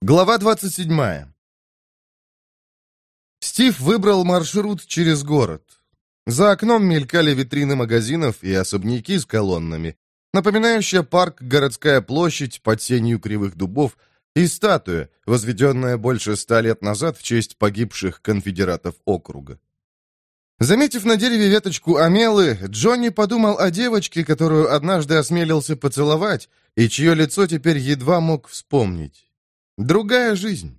Глава 27. Стив выбрал маршрут через город. За окном мелькали витрины магазинов и особняки с колоннами, напоминающая парк городская площадь под сенью кривых дубов и статуя, возведенная больше ста лет назад в честь погибших конфедератов округа. Заметив на дереве веточку амелы, Джонни подумал о девочке, которую однажды осмелился поцеловать, и чье лицо теперь едва мог вспомнить. Другая жизнь.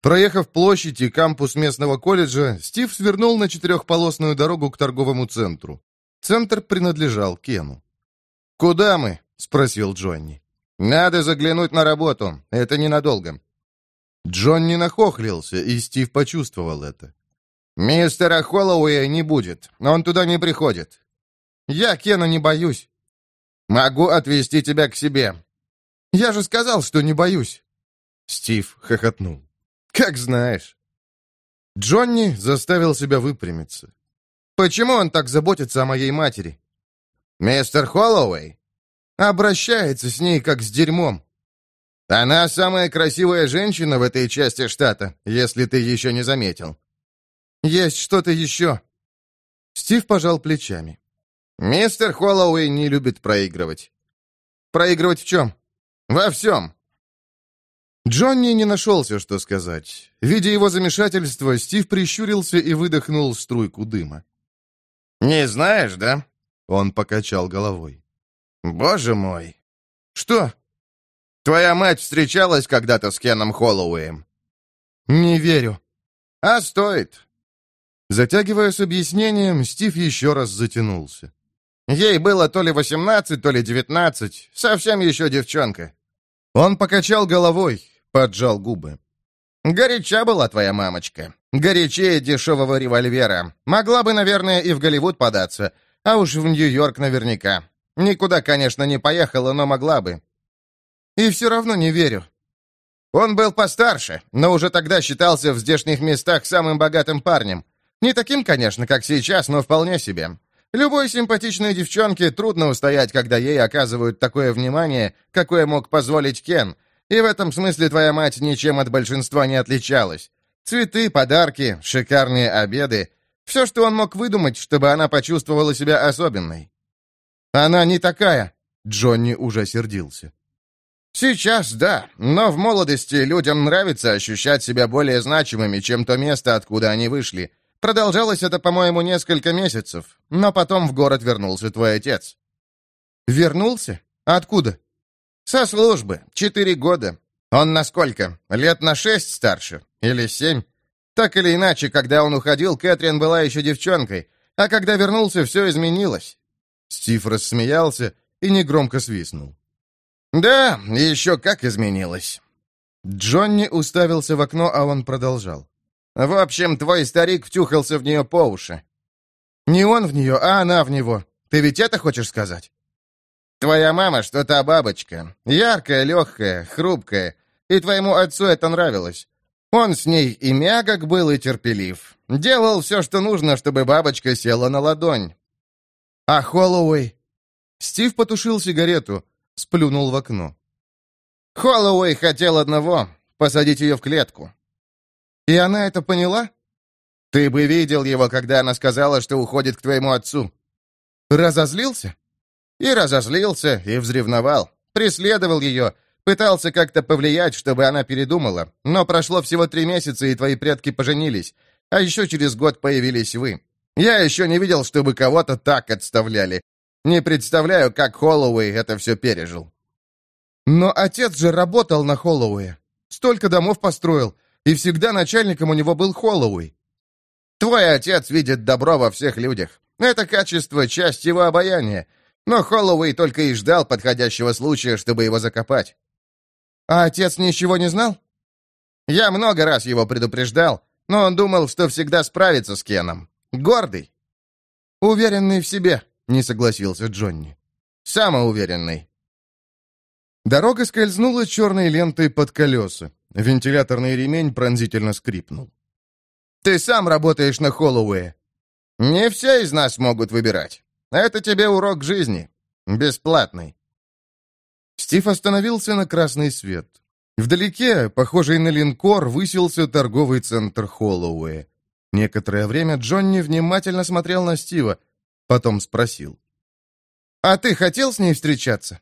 Проехав площадь и кампус местного колледжа, Стив свернул на четырехполосную дорогу к торговому центру. Центр принадлежал Кену. «Куда мы?» — спросил Джонни. «Надо заглянуть на работу. Это ненадолго». Джонни нахохлился, и Стив почувствовал это. «Мистера Холлоуэя не будет. Он туда не приходит. Я Кена не боюсь. Могу отвезти тебя к себе. Я же сказал, что не боюсь». Стив хохотнул. «Как знаешь». Джонни заставил себя выпрямиться. «Почему он так заботится о моей матери?» «Мистер Холлоуэй?» «Обращается с ней, как с дерьмом». «Она самая красивая женщина в этой части штата, если ты еще не заметил». «Есть что-то еще». Стив пожал плечами. «Мистер Холлоуэй не любит проигрывать». «Проигрывать в чем?» «Во всем. Джонни не нашелся, что сказать. Видя его замешательство, Стив прищурился и выдохнул струйку дыма. «Не знаешь, да?» Он покачал головой. «Боже мой!» «Что?» «Твоя мать встречалась когда-то с Кеном Холлоуэем?» «Не верю». «А стоит». Затягивая с объяснением, Стив еще раз затянулся. Ей было то ли восемнадцать, то ли девятнадцать, совсем еще девчонка. Он покачал головой, поджал губы. «Горяча была твоя мамочка. Горячее дешевого револьвера. Могла бы, наверное, и в Голливуд податься, а уж в Нью-Йорк наверняка. Никуда, конечно, не поехала, но могла бы. И все равно не верю. Он был постарше, но уже тогда считался в здешних местах самым богатым парнем. Не таким, конечно, как сейчас, но вполне себе. Любой симпатичной девчонке трудно устоять, когда ей оказывают такое внимание, какое мог позволить Кен, и в этом смысле твоя мать ничем от большинства не отличалась. Цветы, подарки, шикарные обеды — все, что он мог выдумать, чтобы она почувствовала себя особенной. Она не такая. Джонни уже сердился. Сейчас, да, но в молодости людям нравится ощущать себя более значимыми, чем то место, откуда они вышли. Продолжалось это, по-моему, несколько месяцев, но потом в город вернулся твой отец». «Вернулся? Откуда?» «Со службы. Четыре года. Он на сколько? Лет на шесть старше? Или семь? Так или иначе, когда он уходил, Кэтрин была еще девчонкой, а когда вернулся, все изменилось». Стив рассмеялся и негромко свистнул. «Да, еще как изменилось». Джонни уставился в окно, а он продолжал. В общем, твой старик втюхался в нее по уши. Не он в нее, а она в него. Ты ведь это хочешь сказать? Твоя мама что-то бабочка. Яркая, легкая, хрупкая. И твоему отцу это нравилось. Он с ней и мягок был, и терпелив. Делал все, что нужно, чтобы бабочка села на ладонь. А Холлоуэй? Стив потушил сигарету, сплюнул в окно. Холлоуэй хотел одного — посадить ее в клетку. И она это поняла? Ты бы видел его, когда она сказала, что уходит к твоему отцу. Разозлился? И разозлился, и взревновал. Преследовал ее, пытался как-то повлиять, чтобы она передумала. Но прошло всего три месяца, и твои предки поженились. А еще через год появились вы. Я еще не видел, чтобы кого-то так отставляли. Не представляю, как Холлоуэй это все пережил. Но отец же работал на Холлоуэя. Столько домов построил и всегда начальником у него был Холлоуэй. Твой отец видит добро во всех людях. Это качество — часть его обаяния. Но Холлоуэй только и ждал подходящего случая, чтобы его закопать. А отец ничего не знал? Я много раз его предупреждал, но он думал, что всегда справится с Кеном. Гордый. Уверенный в себе, не согласился Джонни. Самоуверенный. Дорога скользнула черной лентой под колеса. Вентиляторный ремень пронзительно скрипнул. «Ты сам работаешь на Холлоуэе. Не все из нас могут выбирать. Это тебе урок жизни. Бесплатный». Стив остановился на красный свет. Вдалеке, похожий на линкор, высился торговый центр Холлоуэ. Некоторое время Джонни внимательно смотрел на Стива, потом спросил. «А ты хотел с ней встречаться?»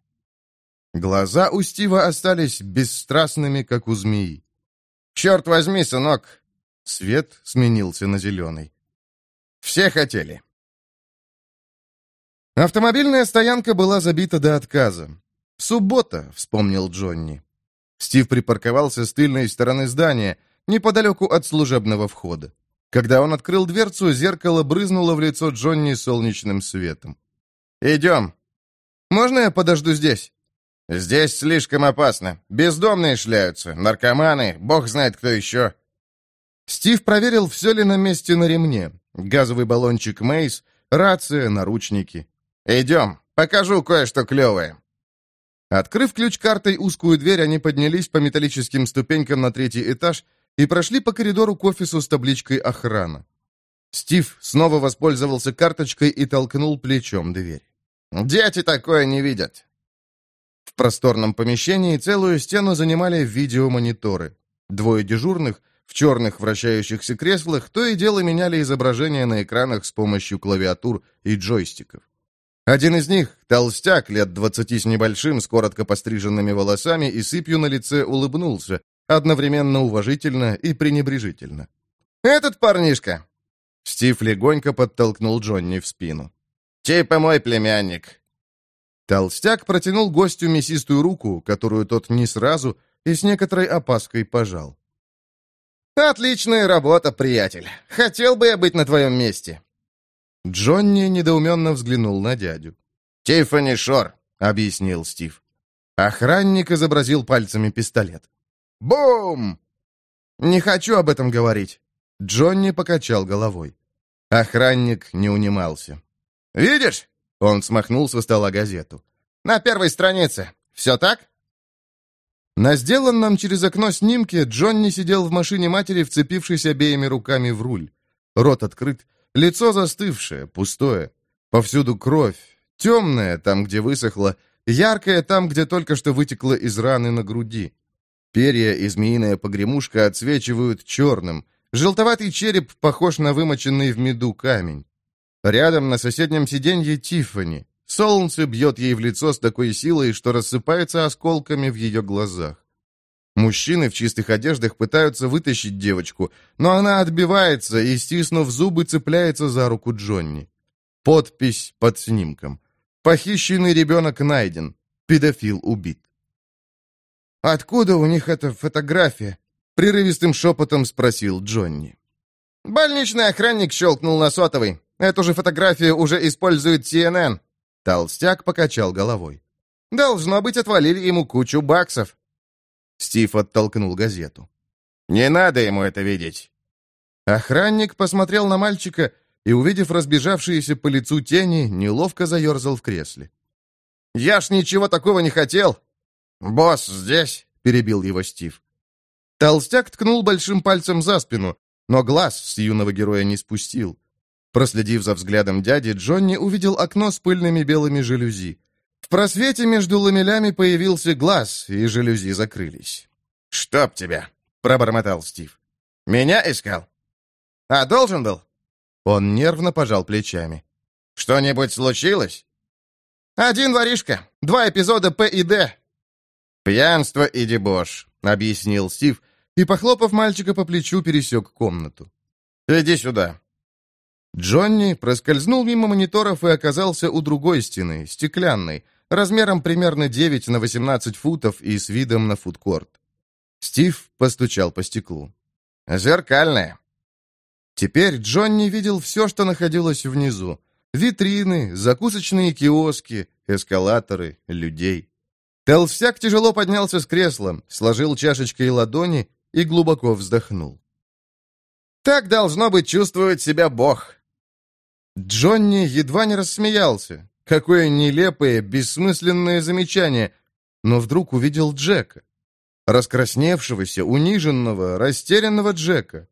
Глаза у Стива остались бесстрастными, как у змеи. «Черт возьми, сынок!» Свет сменился на зеленый. «Все хотели». Автомобильная стоянка была забита до отказа. «Суббота», — вспомнил Джонни. Стив припарковался с тыльной стороны здания, неподалеку от служебного входа. Когда он открыл дверцу, зеркало брызнуло в лицо Джонни солнечным светом. «Идем. Можно я подожду здесь?» «Здесь слишком опасно. Бездомные шляются, наркоманы, бог знает кто еще». Стив проверил, все ли на месте на ремне. Газовый баллончик Мейс, рация, наручники. «Идем, покажу кое-что клевое». Открыв ключ-картой узкую дверь, они поднялись по металлическим ступенькам на третий этаж и прошли по коридору к офису с табличкой «Охрана». Стив снова воспользовался карточкой и толкнул плечом дверь. «Дети такое не видят». Просторном помещении целую стену занимали видеомониторы. Двое дежурных в черных вращающихся креслах то и дело меняли изображения на экранах с помощью клавиатур и джойстиков. Один из них, толстяк, лет двадцати с небольшим, с коротко постриженными волосами и сыпью на лице, улыбнулся, одновременно уважительно и пренебрежительно. «Этот парнишка!» Стив легонько подтолкнул Джонни в спину. «Типа мой племянник!» Толстяк протянул гостю мясистую руку, которую тот не сразу и с некоторой опаской пожал. «Отличная работа, приятель! Хотел бы я быть на твоем месте!» Джонни недоуменно взглянул на дядю. «Тиффани Шор», — объяснил Стив. Охранник изобразил пальцами пистолет. «Бум!» «Не хочу об этом говорить». Джонни покачал головой. Охранник не унимался. «Видишь?» — он смахнул со стола газету. «На первой странице. Все так?» На сделанном через окно снимке Джонни сидел в машине матери, вцепившись обеими руками в руль. Рот открыт, Лицо застывшее, пустое. Повсюду кровь. Темная, там, где высохла. Яркая, там, где только что вытекла из раны на груди. Перья и змеиная погремушка отсвечивают черным. Желтоватый череп похож на вымоченный в меду камень. Рядом на соседнем сиденье Тиффани. Солнце бьет ей в лицо с такой силой, что рассыпается осколками в ее глазах. Мужчины в чистых одеждах пытаются вытащить девочку, но она отбивается и, стиснув зубы, цепляется за руку Джонни. Подпись под снимком. Похищенный ребенок найден. Педофил убит. «Откуда у них эта фотография?» Прерывистым шепотом спросил Джонни. «Больничный охранник щелкнул на сотовый. Эту же фотографию уже использует CNN». Толстяк покачал головой. «Должно быть, отвалили ему кучу баксов. Стив оттолкнул газету. «Не надо ему это видеть!» Охранник посмотрел на мальчика и, увидев разбежавшиеся по лицу тени, неловко заерзал в кресле. «Я ж ничего такого не хотел!» «Босс здесь!» — перебил его Стив. Толстяк ткнул большим пальцем за спину, но глаз с юного героя не спустил. Проследив за взглядом дяди, Джонни увидел окно с пыльными белыми жалюзи. В просвете между ламелями появился глаз, и жалюзи закрылись. «Чтоб тебя!» — пробормотал Стив. «Меня искал?» «А должен был?» Он нервно пожал плечами. «Что-нибудь случилось?» «Один воришка. Два эпизода П и Д». «Пьянство и дебош», — объяснил Стив, и, похлопав мальчика по плечу, пересек комнату. «Иди сюда». Джонни проскользнул мимо мониторов и оказался у другой стены, стеклянной, размером примерно 9 на 18 футов и с видом на фудкорт. Стив постучал по стеклу. «Зеркальная». Теперь Джонни видел все, что находилось внизу. Витрины, закусочные киоски, эскалаторы, людей. Толстяк тяжело поднялся с кресла, сложил чашечкой ладони и глубоко вздохнул. «Так должно быть чувствовать себя Бог». Джонни едва не рассмеялся. Какое нелепое, бессмысленное замечание. Но вдруг увидел Джека. Раскрасневшегося, униженного, растерянного Джека.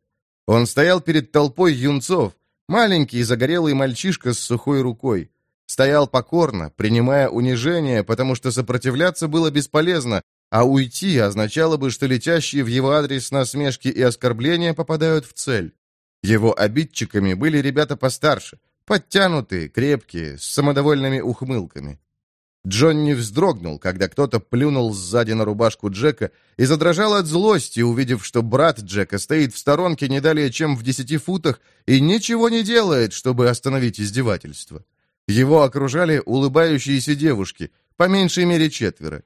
Он стоял перед толпой юнцов, маленький загорелый мальчишка с сухой рукой. Стоял покорно, принимая унижение, потому что сопротивляться было бесполезно, а уйти означало бы, что летящие в его адрес насмешки и оскорбления попадают в цель. Его обидчиками были ребята постарше, подтянутые, крепкие, с самодовольными ухмылками. Джонни вздрогнул, когда кто-то плюнул сзади на рубашку Джека и задрожал от злости, увидев, что брат Джека стоит в сторонке не далее, чем в десяти футах, и ничего не делает, чтобы остановить издевательство. Его окружали улыбающиеся девушки, по меньшей мере четверо.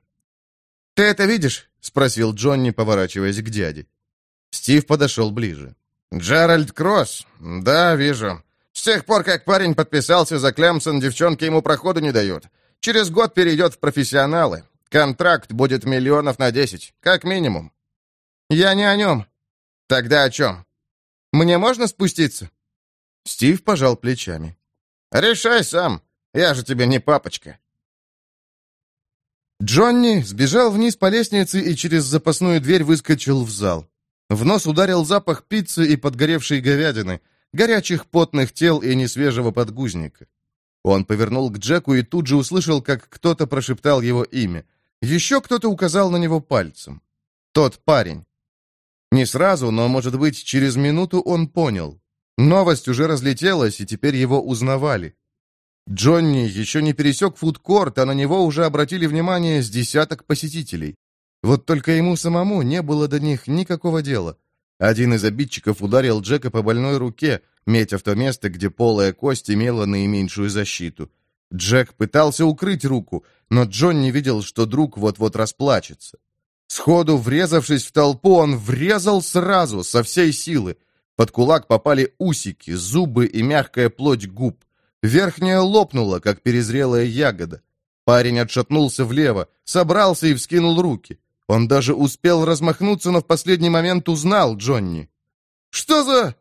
«Ты это видишь?» — спросил Джонни, поворачиваясь к дяде. Стив подошел ближе. «Джеральд Кросс? Да, вижу. С тех пор, как парень подписался за Клемсон, девчонки ему проходу не дают. Через год перейдет в профессионалы. Контракт будет миллионов на десять, как минимум. Я не о нем. Тогда о чем? Мне можно спуститься? Стив пожал плечами. Решай сам. Я же тебе не папочка. Джонни сбежал вниз по лестнице и через запасную дверь выскочил в зал. В нос ударил запах пиццы и подгоревшей говядины, горячих потных тел и несвежего подгузника. Он повернул к Джеку и тут же услышал, как кто-то прошептал его имя. Еще кто-то указал на него пальцем. Тот парень. Не сразу, но, может быть, через минуту он понял. Новость уже разлетелась, и теперь его узнавали. Джонни еще не пересек фудкорт, а на него уже обратили внимание с десяток посетителей. Вот только ему самому не было до них никакого дела. Один из обидчиков ударил Джека по больной руке, метя в то место, где полая кость имела наименьшую защиту. Джек пытался укрыть руку, но Джон не видел, что друг вот-вот расплачется. Сходу, врезавшись в толпу, он врезал сразу, со всей силы. Под кулак попали усики, зубы и мягкая плоть губ. Верхняя лопнула, как перезрелая ягода. Парень отшатнулся влево, собрался и вскинул руки. Он даже успел размахнуться, но в последний момент узнал Джонни. «Что за...»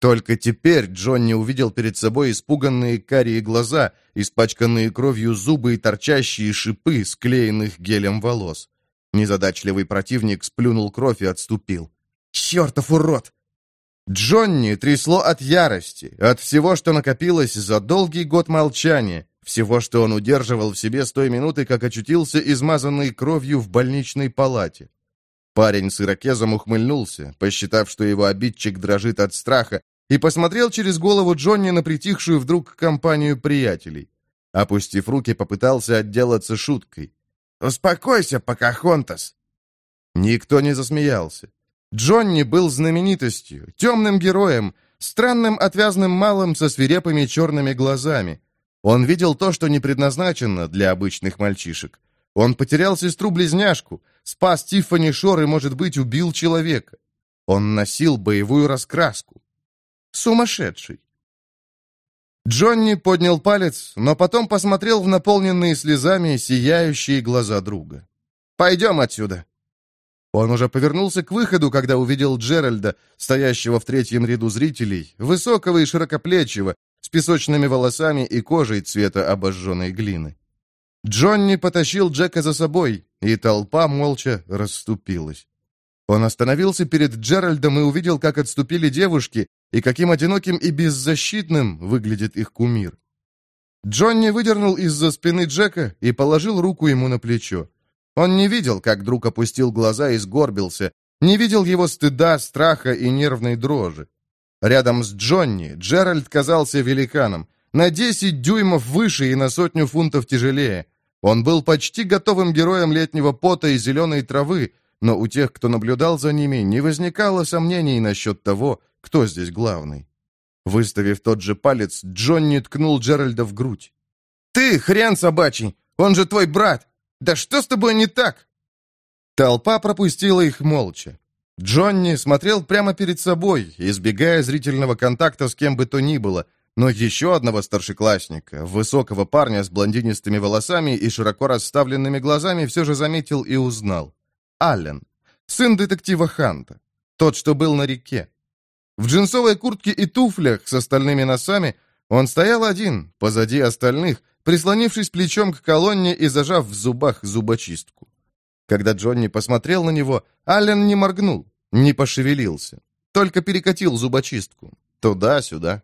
Только теперь Джонни увидел перед собой испуганные карие глаза, испачканные кровью зубы и торчащие шипы, склеенных гелем волос. Незадачливый противник сплюнул кровь и отступил. «Чертов урод!» Джонни трясло от ярости, от всего, что накопилось за долгий год молчания, всего, что он удерживал в себе с той минуты, как очутился измазанный кровью в больничной палате. Парень с ирокезом ухмыльнулся, посчитав, что его обидчик дрожит от страха, и посмотрел через голову Джонни на притихшую вдруг компанию приятелей. Опустив руки, попытался отделаться шуткой. «Успокойся, Покахонтас!» Никто не засмеялся. Джонни был знаменитостью, темным героем, странным отвязным малым со свирепыми черными глазами. Он видел то, что не предназначено для обычных мальчишек. Он потерял сестру-близняшку, спас Тиффани Шор и, может быть, убил человека. Он носил боевую раскраску. Сумасшедший. Джонни поднял палец, но потом посмотрел в наполненные слезами сияющие глаза друга. «Пойдем отсюда!» Он уже повернулся к выходу, когда увидел Джеральда, стоящего в третьем ряду зрителей, высокого и широкоплечего, с песочными волосами и кожей цвета обожженной глины. Джонни потащил Джека за собой, и толпа молча расступилась. Он остановился перед Джеральдом и увидел, как отступили девушки, и каким одиноким и беззащитным выглядит их кумир. Джонни выдернул из-за спины Джека и положил руку ему на плечо. Он не видел, как друг опустил глаза и сгорбился, не видел его стыда, страха и нервной дрожи. Рядом с Джонни Джеральд казался великаном, на 10 дюймов выше и на сотню фунтов тяжелее. Он был почти готовым героем летнего пота и зеленой травы, но у тех, кто наблюдал за ними, не возникало сомнений насчет того, кто здесь главный. Выставив тот же палец, Джонни ткнул Джеральда в грудь. «Ты, хрен собачий! Он же твой брат! Да что с тобой не так?» Толпа пропустила их молча. Джонни смотрел прямо перед собой, избегая зрительного контакта с кем бы то ни было, но еще одного старшеклассника, высокого парня с блондинистыми волосами и широко расставленными глазами, все же заметил и узнал. Аллен, сын детектива Ханта, тот, что был на реке. В джинсовой куртке и туфлях с остальными носами он стоял один, позади остальных, прислонившись плечом к колонне и зажав в зубах зубочистку. Когда Джонни посмотрел на него, Аллен не моргнул, не пошевелился, только перекатил зубочистку. Туда-сюда.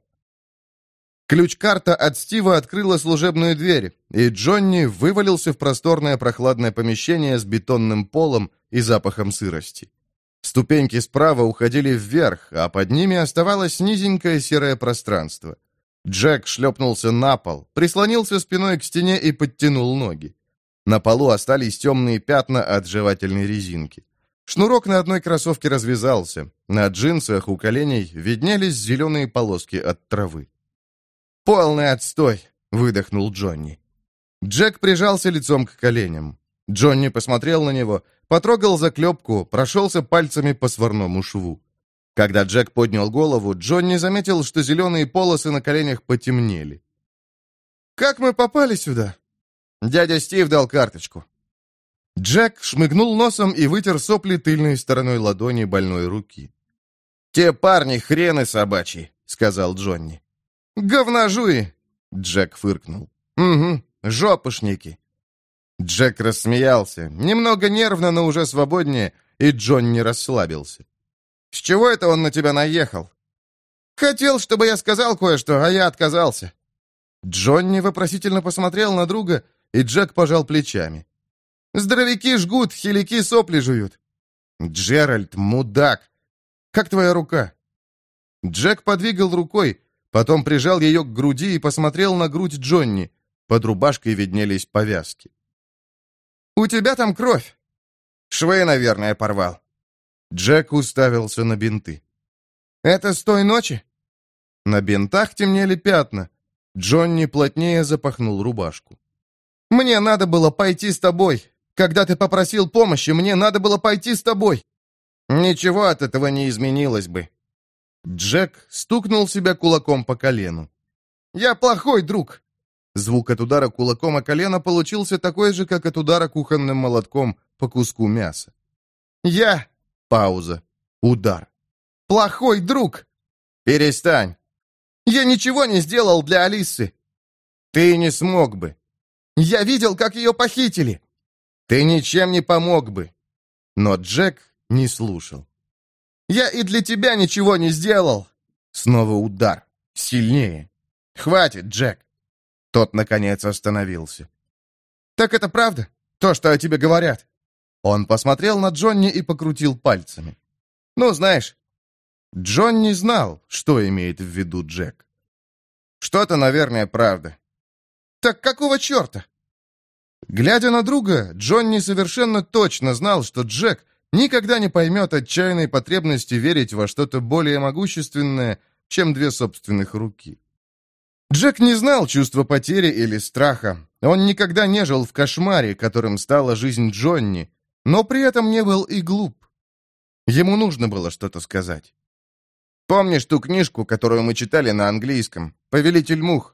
Ключ-карта от Стива открыла служебную дверь, и Джонни вывалился в просторное прохладное помещение с бетонным полом и запахом сырости. Ступеньки справа уходили вверх, а под ними оставалось низенькое серое пространство. Джек шлепнулся на пол, прислонился спиной к стене и подтянул ноги. На полу остались темные пятна от жевательной резинки. Шнурок на одной кроссовке развязался. На джинсах у коленей виднелись зеленые полоски от травы. «Полный отстой!» — выдохнул Джонни. Джек прижался лицом к коленям. Джонни посмотрел на него, потрогал заклепку, прошелся пальцами по сварному шву. Когда Джек поднял голову, Джонни заметил, что зеленые полосы на коленях потемнели. «Как мы попали сюда?» «Дядя Стив дал карточку». Джек шмыгнул носом и вытер сопли тыльной стороной ладони больной руки. «Те парни хрены собачьи», — сказал Джонни. «Говножуи!» — Джек фыркнул. «Угу, жопушники». Джек рассмеялся, немного нервно, но уже свободнее, и Джонни расслабился. «С чего это он на тебя наехал?» «Хотел, чтобы я сказал кое-что, а я отказался». Джонни вопросительно посмотрел на друга, и Джек пожал плечами. «Здоровяки жгут, хилики сопли жуют». «Джеральд, мудак! Как твоя рука?» Джек подвигал рукой, потом прижал ее к груди и посмотрел на грудь Джонни. Под рубашкой виднелись повязки. «У тебя там кровь!» «Швы, наверное, порвал». Джек уставился на бинты. «Это с той ночи?» На бинтах темнели пятна. Джонни плотнее запахнул рубашку. «Мне надо было пойти с тобой. Когда ты попросил помощи, мне надо было пойти с тобой». «Ничего от этого не изменилось бы». Джек стукнул себя кулаком по колену. «Я плохой друг». Звук от удара кулаком о колено получился такой же, как от удара кухонным молотком по куску мяса. «Я Пауза. Удар. «Плохой друг!» «Перестань!» «Я ничего не сделал для Алисы!» «Ты не смог бы!» «Я видел, как ее похитили!» «Ты ничем не помог бы!» Но Джек не слушал. «Я и для тебя ничего не сделал!» Снова удар. Сильнее. «Хватит, Джек!» Тот, наконец, остановился. «Так это правда? То, что о тебе говорят?» Он посмотрел на Джонни и покрутил пальцами. «Ну, знаешь...» Джонни знал, что имеет в виду Джек. «Что-то, наверное, правда». «Так какого черта?» Глядя на друга, Джонни совершенно точно знал, что Джек никогда не поймет отчаянной потребности верить во что-то более могущественное, чем две собственных руки. Джек не знал чувства потери или страха. Он никогда не жил в кошмаре, которым стала жизнь Джонни, но при этом не был и глуп. Ему нужно было что-то сказать. «Помнишь ту книжку, которую мы читали на английском? «Повелитель мух»?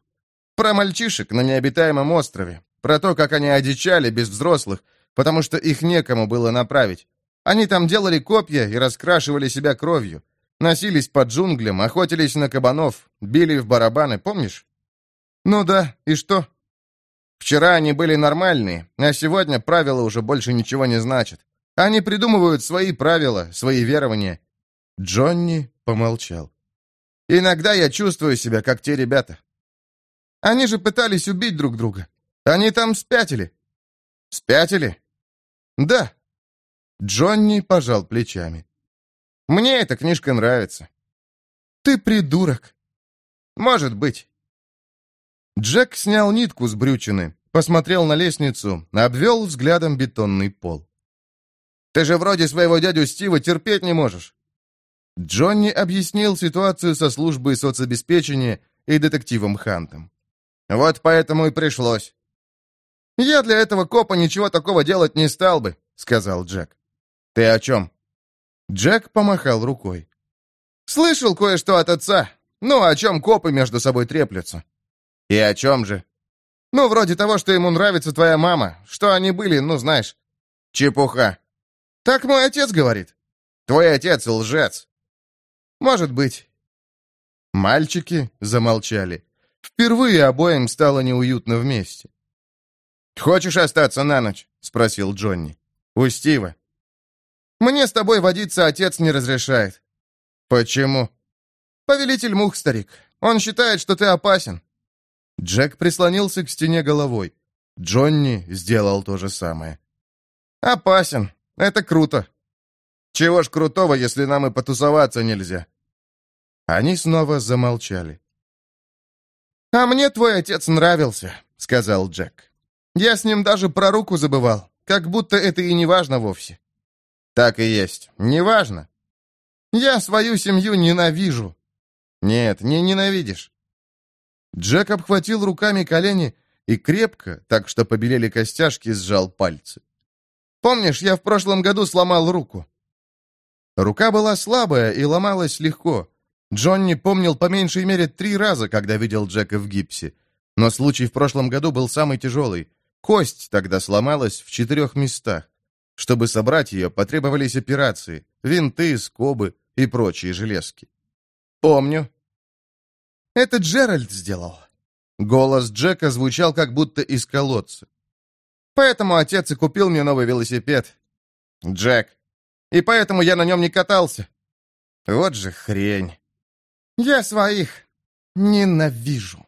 Про мальчишек на необитаемом острове. Про то, как они одичали без взрослых, потому что их некому было направить. Они там делали копья и раскрашивали себя кровью. Носились по джунглям, охотились на кабанов, били в барабаны, помнишь? Ну да, и что? Вчера они были нормальные, а сегодня правила уже больше ничего не значат. Они придумывают свои правила, свои верования. Джонни помолчал. Иногда я чувствую себя, как те ребята. Они же пытались убить друг друга. Они там спятили. Спятили? Да. Джонни пожал плечами. Мне эта книжка нравится. Ты придурок. Может быть. Джек снял нитку с брючины, посмотрел на лестницу, обвел взглядом бетонный пол. «Ты же вроде своего дядю Стива терпеть не можешь!» Джонни объяснил ситуацию со службой соцобеспечения и детективом Хантом. «Вот поэтому и пришлось». «Я для этого копа ничего такого делать не стал бы», — сказал Джек. «Ты о чем?» Джек помахал рукой. «Слышал кое-что от отца. Ну, о чем копы между собой треплются. «И о чем же?» «Ну, вроде того, что ему нравится твоя мама. Что они были, ну, знаешь». «Чепуха». «Так мой отец говорит». «Твой отец лжец». «Может быть». Мальчики замолчали. Впервые обоим стало неуютно вместе. «Хочешь остаться на ночь?» — спросил Джонни. «У Стива». «Мне с тобой водиться отец не разрешает». «Почему?» «Повелитель мух, старик. Он считает, что ты опасен». Джек прислонился к стене головой. Джонни сделал то же самое. «Опасен. Это круто. Чего ж крутого, если нам и потусоваться нельзя?» Они снова замолчали. «А мне твой отец нравился», — сказал Джек. «Я с ним даже про руку забывал, как будто это и не важно вовсе». «Так и есть. Не важно. Я свою семью ненавижу». «Нет, не ненавидишь». Джек обхватил руками колени и крепко, так что побелели костяшки, сжал пальцы. «Помнишь, я в прошлом году сломал руку?» Рука была слабая и ломалась легко. Джонни помнил по меньшей мере три раза, когда видел Джека в гипсе. Но случай в прошлом году был самый тяжелый. Кость тогда сломалась в четырех местах. Чтобы собрать ее, потребовались операции, винты, скобы и прочие железки. «Помню». «Это Джеральд сделал». Голос Джека звучал как будто из колодца. «Поэтому отец и купил мне новый велосипед. Джек. И поэтому я на нем не катался. Вот же хрень. Я своих ненавижу».